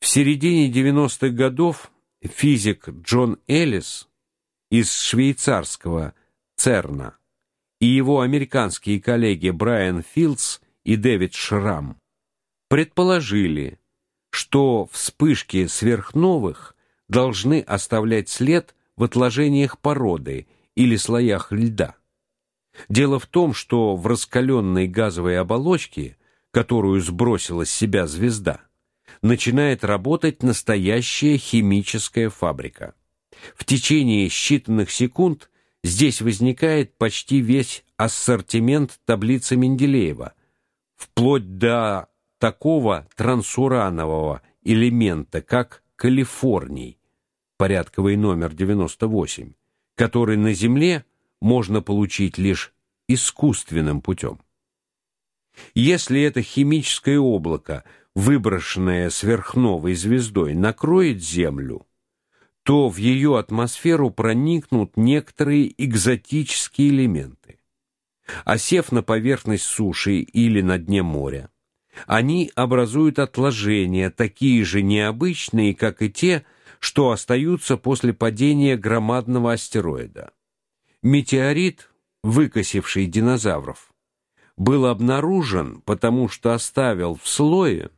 В середине 90-х годов физик Джон Эллис из швейцарского ЦЕРНа и его американские коллеги Брайан Филдс и Дэвид Шрам предположили, что вспышки сверхновых должны оставлять след в отложениях породы или слоях льда. Дело в том, что в раскаленной газовой оболочке, которую сбросила с себя звезда, начинает работать настоящая химическая фабрика. В течение считанных секунд здесь возникает почти весь ассортимент таблицы Менделеева, вплоть до такого трансуранового элемента, как калифорний, порядковый номер 98, который на Земле можно получить лишь искусственным путем. Если это химическое облако, выброшенное сверхновой звездой, накроет Землю, то в ее атмосферу проникнут некоторые экзотические элементы. Осев на поверхность суши или на дне моря, они образуют отложения, такие же необычные, как и те, что остаются после падения громадного астероида. Метеорит, выкосивший динозавров, был обнаружен, потому что оставил в слое,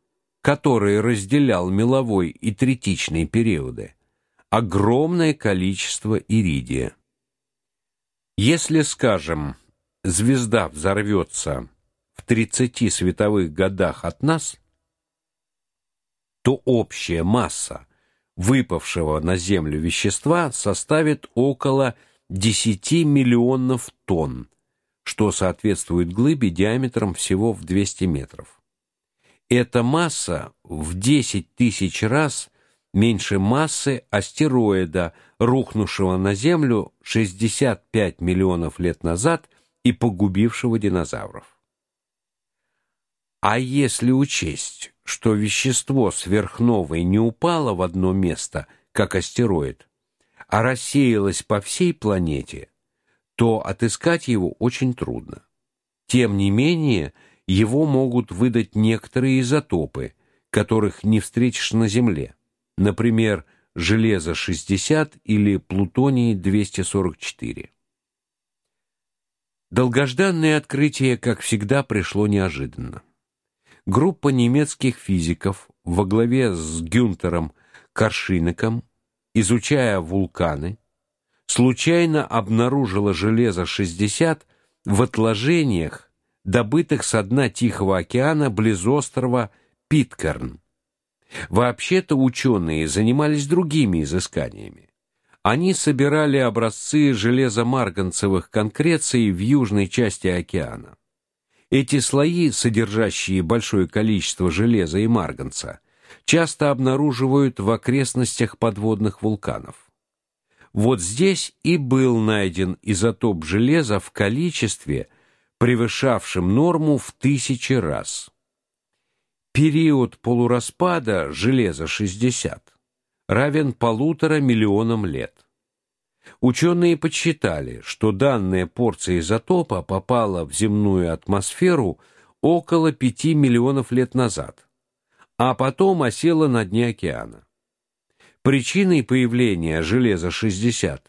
который разделял меловой и третичный периоды, огромное количество иридия. Если, скажем, звезда взорвется в 30 световых годах от нас, то общая масса выпавшего на Землю вещества составит около 10 миллионов тонн, что соответствует глыбе диаметром всего в 200 метров. Эта масса в 10 тысяч раз меньше массы астероида, рухнувшего на Землю 65 миллионов лет назад и погубившего динозавров. А если учесть, что вещество сверхновой не упало в одно место, как астероид, а рассеялось по всей планете, то отыскать его очень трудно. Тем не менее, его могут выдать некоторые изотопы, которых не встретишь на Земле. Например, железо-60 или плутоний-244. Долгожданное открытие, как всегда, пришло неожиданно группа немецких физиков во главе с Гюнтером Каршинеком, изучая вулканы, случайно обнаружила железо-60 в отложениях, добытых с дна Тихого океана близ острова Питкерн. Вообще-то ученые занимались другими изысканиями. Они собирали образцы железомарганцевых конкреций в южной части океана. Эти слои, содержащие большое количество железа и марганца, часто обнаруживают в окрестностях подводных вулканов. Вот здесь и был найден изотоп железа в количестве, превышавшем норму в тысячи раз. Период полураспада железа-60 равен полутора миллионам лет. Ученые подсчитали, что данная порция изотопа попала в земную атмосферу около 5 миллионов лет назад, а потом осела на дне океана. Причиной появления железа-60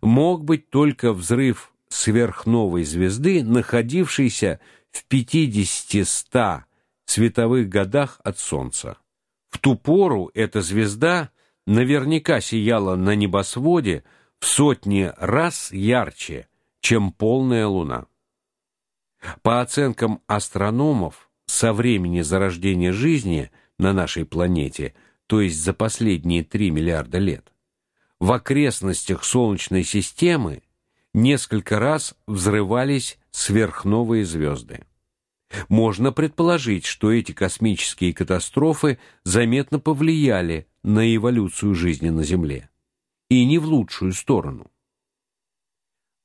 мог быть только взрыв сверхновой звезды, находившейся в 50-100 световых годах от Солнца. В ту пору эта звезда наверняка сияла на небосводе в сотни раз ярче, чем полная луна. По оценкам астрономов, со времени зарождения жизни на нашей планете, то есть за последние 3 миллиарда лет, в окрестностях солнечной системы несколько раз взрывались сверхновые звезды. Можно предположить, что эти космические катастрофы заметно повлияли на эволюцию жизни на Земле и не в лучшую сторону.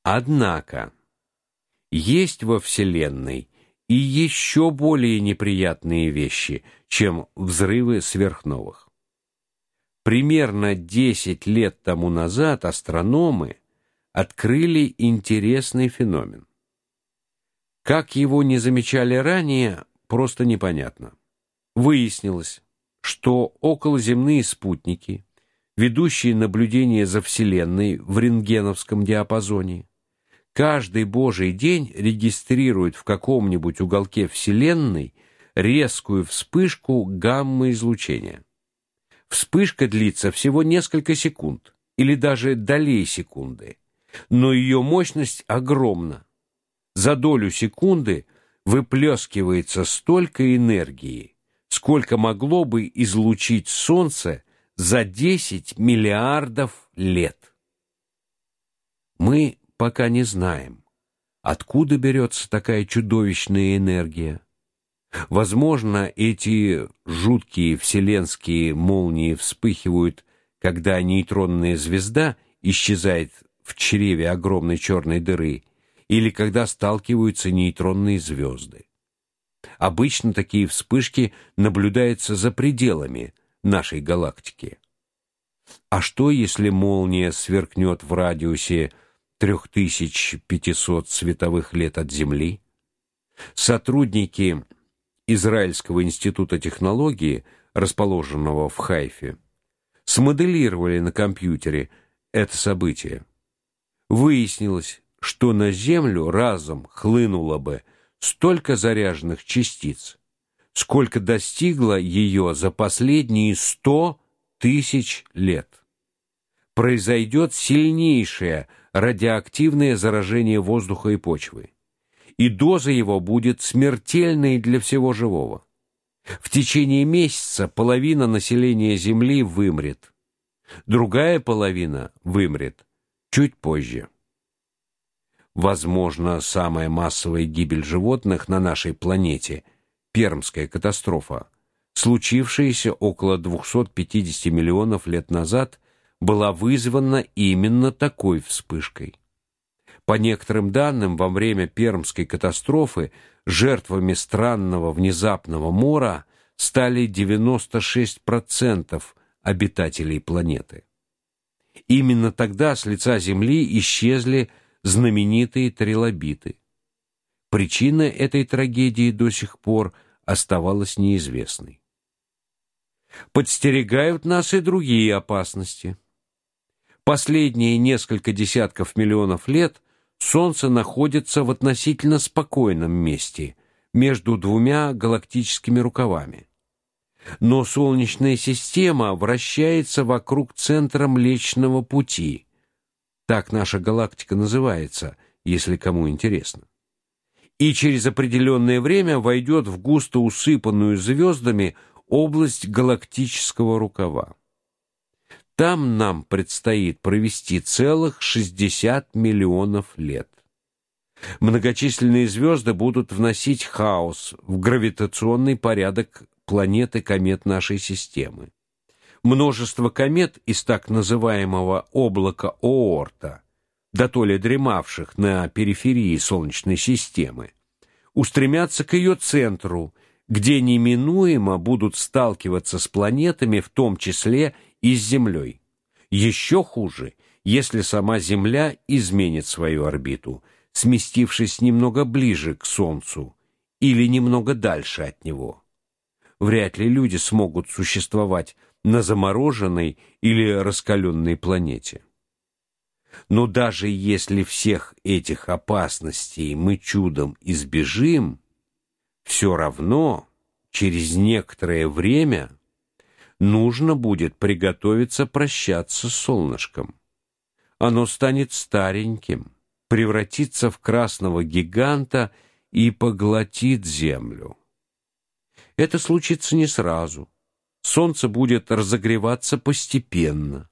Однако есть во Вселенной и еще более неприятные вещи, чем взрывы сверхновых. Примерно 10 лет тому назад астрономы открыли интересный феномен. Как его не замечали ранее, просто непонятно. Выяснилось, что околоземные спутники, ведущие наблюдение за Вселенной в рентгеновском диапазоне, каждый божий день регистрируют в каком-нибудь уголке Вселенной резкую вспышку гамма-излучения. Вспышка длится всего несколько секунд или даже долей секунды, но ее мощность огромна. За долю секунды выплескивается столько энергии, сколько могло бы излучить солнце за 10 миллиардов лет. Мы пока не знаем, откуда берется такая чудовищная энергия. Возможно, эти жуткие вселенские молнии вспыхивают, когда нейтронная звезда исчезает в чреве огромной черной дыры, или когда сталкиваются нейтронные звезды. Обычно такие вспышки наблюдаются за пределами нашей галактики. А что, если молния сверкнет в радиусе 3500 световых лет от Земли? Сотрудники Израильского института технологии, расположенного в Хайфе, смоделировали на компьютере это событие. Выяснилось, что на Землю разом хлынуло бы столько заряженных частиц, сколько достигло ее за последние сто тысяч лет. Произойдет сильнейшее радиоактивное заражение воздуха и почвы и доза его будет смертельной для всего живого. В течение месяца половина населения Земли вымрет. Другая половина вымрет чуть позже. Возможно, самая массовая гибель животных на нашей планете Пермская катастрофа, случившаяся около 250 миллионов лет назад, была вызвана именно такой вспышкой. По некоторым данным, во время Пермской катастрофы жертвами странного внезапного мора стали 96% обитателей планеты. Именно тогда с лица Земли исчезли знаменитые трилобиты. Причина этой трагедии до сих пор оставалась неизвестной. Подстерегают нас и другие опасности. Последние несколько десятков миллионов лет Солнце находится в относительно спокойном месте между двумя галактическими рукавами. Но солнечная система вращается вокруг центра Млечного пути. Так наша галактика называется, если кому интересно. И через определенное время войдет в густо усыпанную звездами область галактического рукава. Там нам предстоит провести целых 60 миллионов лет. Многочисленные звезды будут вносить хаос в гравитационный порядок планет и комет нашей системы. Множество комет из так называемого облака Оорта, дотоле дремавших на периферии солнечной системы, устремятся к ее центру, где неминуемо будут сталкиваться с планетами, в том числе и с Землей. Еще хуже, если сама Земля изменит свою орбиту, сместившись немного ближе к Солнцу или немного дальше от него. Вряд ли люди смогут существовать на замороженной или раскаленной планете. Но даже если всех этих опасностей мы чудом избежим, все равно через некоторое время нужно будет приготовиться прощаться с солнышком. Оно станет стареньким, превратится в красного гиганта и поглотит землю. Это случится не сразу. Солнце будет разогреваться постепенно.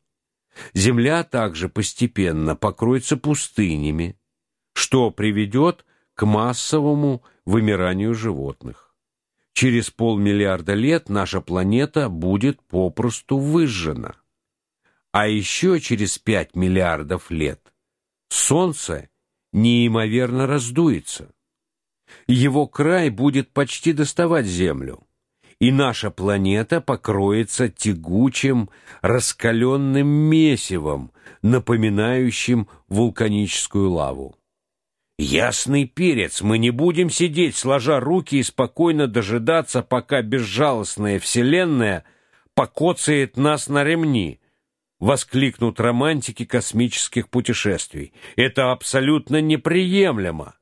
Земля также постепенно покроется пустынями, что приведет к массовому вымиранию животных. Через полмиллиарда лет наша планета будет попросту выжжена. А еще через пять миллиардов лет Солнце неимоверно раздуется. Его край будет почти доставать Землю, и наша планета покроется тягучим, раскаленным месивом, напоминающим вулканическую лаву. Ясный перец, мы не будем сидеть, сложа руки и спокойно дожидаться, пока безжалостная вселенная покоцает нас на ремни, воскликнут романтики космических путешествий. Это абсолютно неприемлемо.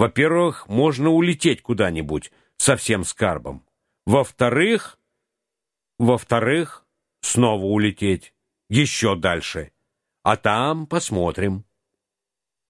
Во-первых, можно улететь куда-нибудь со всем скарбом. Во-вторых, во-вторых, снова улететь еще дальше. А там посмотрим.